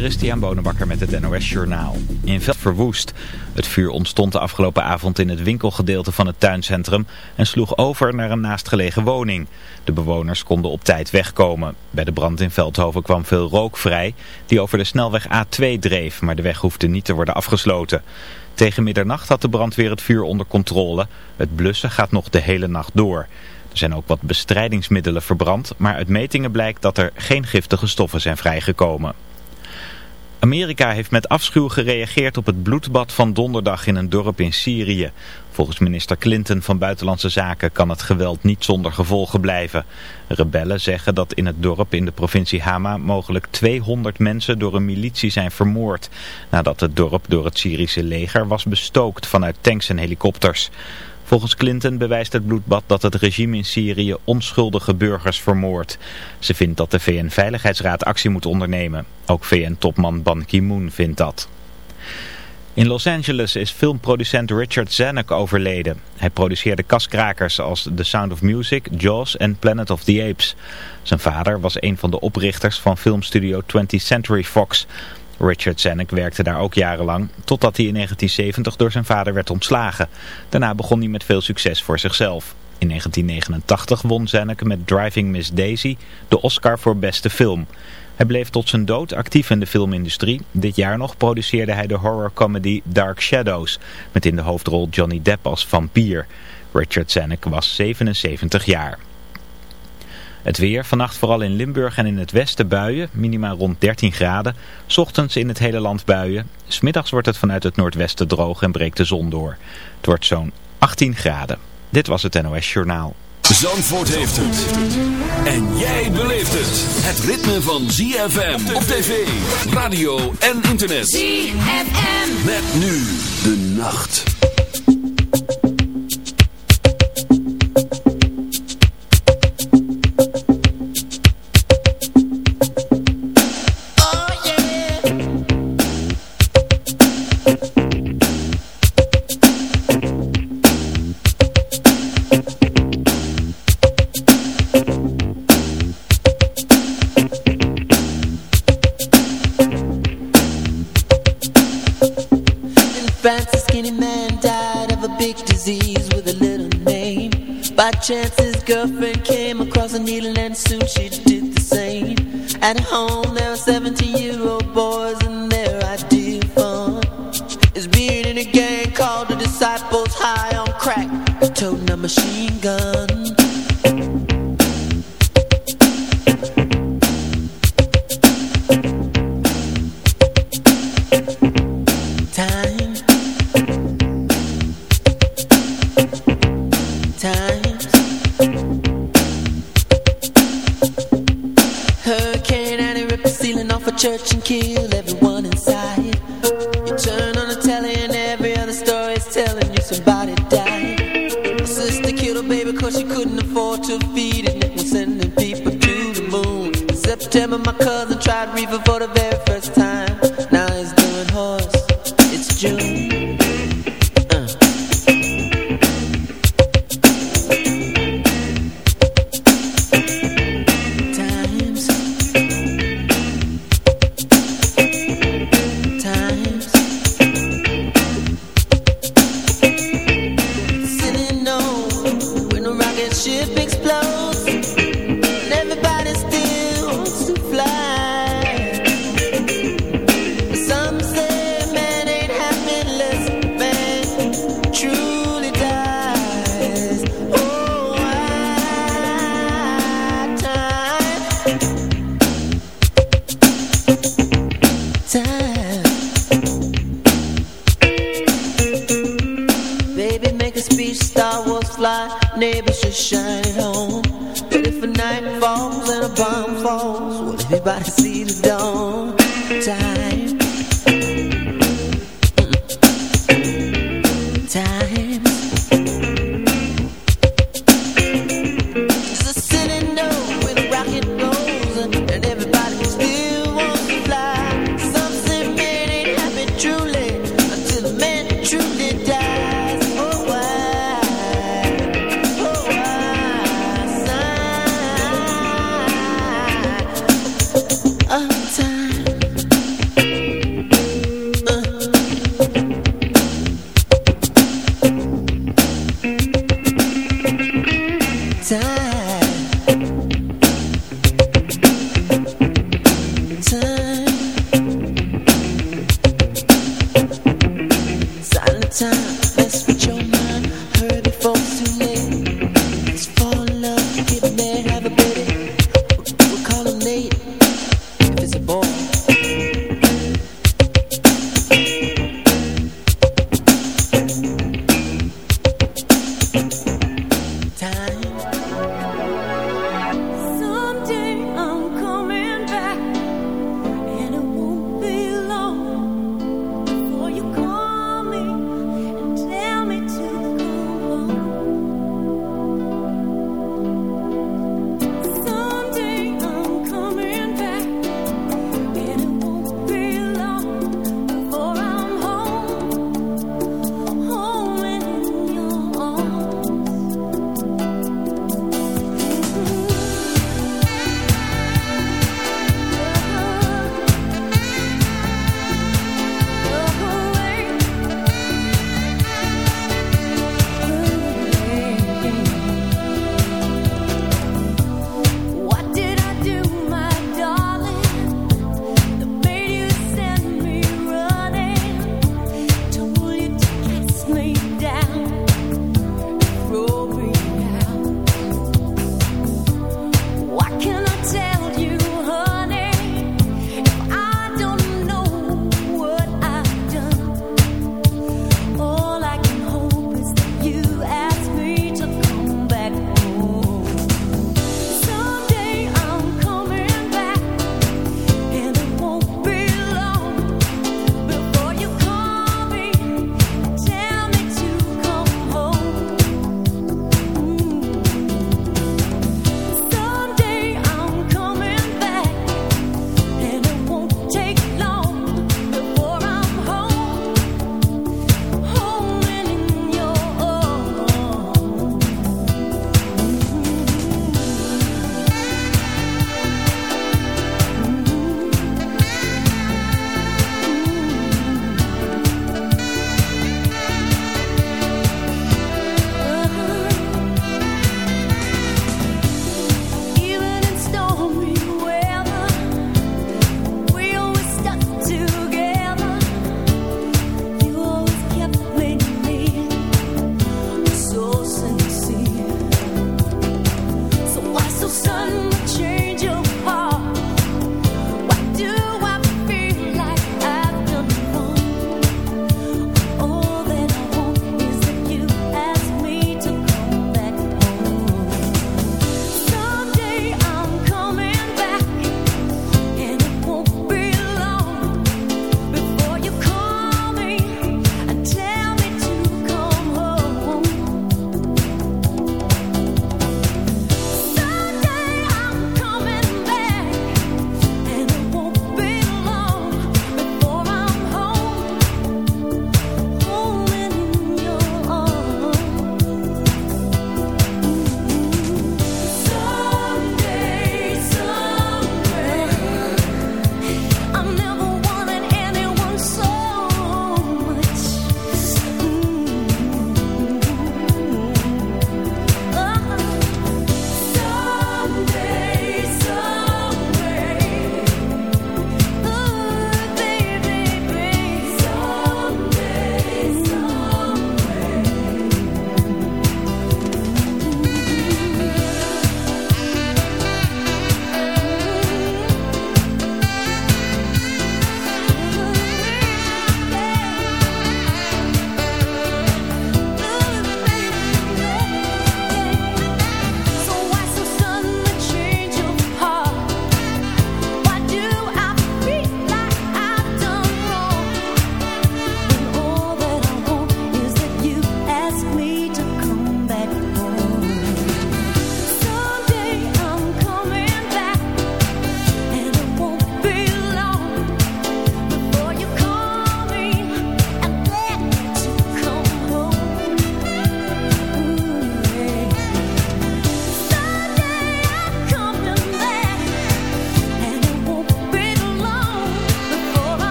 Christian Bonenbakker met het NOS Journaal. In Veld verwoest. Het vuur ontstond de afgelopen avond in het winkelgedeelte van het tuincentrum en sloeg over naar een naastgelegen woning. De bewoners konden op tijd wegkomen. Bij de brand in Veldhoven kwam veel rook vrij die over de snelweg A2 dreef, maar de weg hoefde niet te worden afgesloten. Tegen middernacht had de brandweer het vuur onder controle. Het blussen gaat nog de hele nacht door. Er zijn ook wat bestrijdingsmiddelen verbrand, maar uit metingen blijkt dat er geen giftige stoffen zijn vrijgekomen. Amerika heeft met afschuw gereageerd op het bloedbad van donderdag in een dorp in Syrië. Volgens minister Clinton van Buitenlandse Zaken kan het geweld niet zonder gevolgen blijven. Rebellen zeggen dat in het dorp in de provincie Hama mogelijk 200 mensen door een militie zijn vermoord. Nadat het dorp door het Syrische leger was bestookt vanuit tanks en helikopters. Volgens Clinton bewijst het bloedbad dat het regime in Syrië onschuldige burgers vermoordt. Ze vindt dat de VN-veiligheidsraad actie moet ondernemen. Ook VN-topman Ban Ki-moon vindt dat. In Los Angeles is filmproducent Richard Zanuck overleden. Hij produceerde kaskrakers als The Sound of Music, Jaws en Planet of the Apes. Zijn vader was een van de oprichters van filmstudio 20th Century Fox... Richard Zanuck werkte daar ook jarenlang, totdat hij in 1970 door zijn vader werd ontslagen. Daarna begon hij met veel succes voor zichzelf. In 1989 won Zanuck met Driving Miss Daisy de Oscar voor beste film. Hij bleef tot zijn dood actief in de filmindustrie. Dit jaar nog produceerde hij de horrorcomedy Dark Shadows, met in de hoofdrol Johnny Depp als vampier. Richard Zanuck was 77 jaar. Het weer, vannacht vooral in Limburg en in het westen buien, minimaal rond 13 graden. Ochtends in het hele land buien. Smiddags wordt het vanuit het noordwesten droog en breekt de zon door. Het wordt zo'n 18 graden. Dit was het NOS Journaal. Zandvoort heeft het. En jij beleeft het. Het ritme van ZFM op tv, radio en internet. ZFM. Met nu de nacht. Chance his girlfriend came across a needle and soon she did the same. At home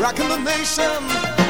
rocking the nation.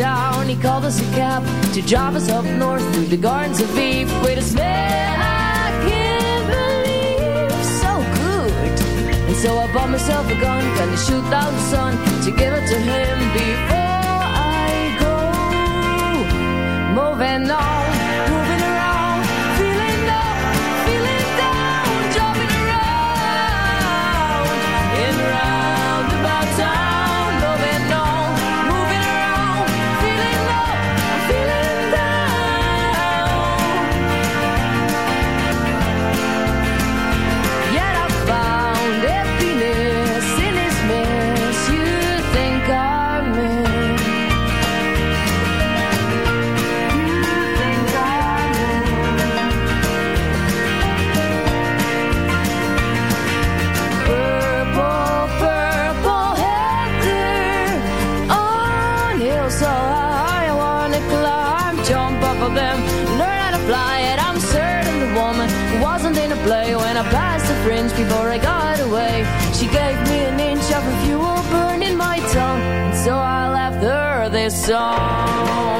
town. He called us a cab to drive us up north through the gardens of Eve. Wait a minute, I can't believe so good. And so I bought myself a gun, kind of shoot down the sun to give it to him before I go moving on. song.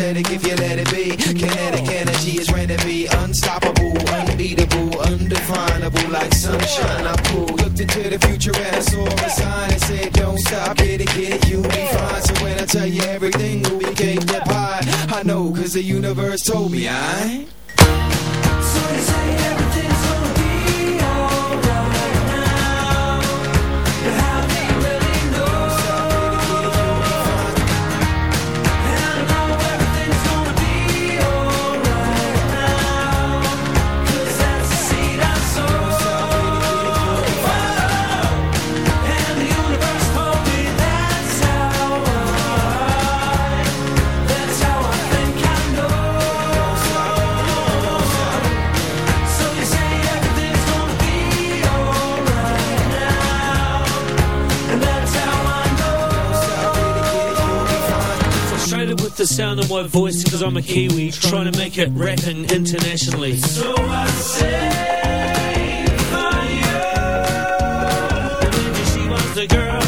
if you let it be. Kinetic energy is ready to be unstoppable, unbeatable, undefinable, like sunshine. I pull, looked into the future and I saw a sign and said, Don't stop, get it, get it, you'll be fine. So when I tell you everything, we can't get. I know, cause the universe told me I. sound of my voice because I'm a Kiwi trying to make it rapping internationally. So I say she wants the girl.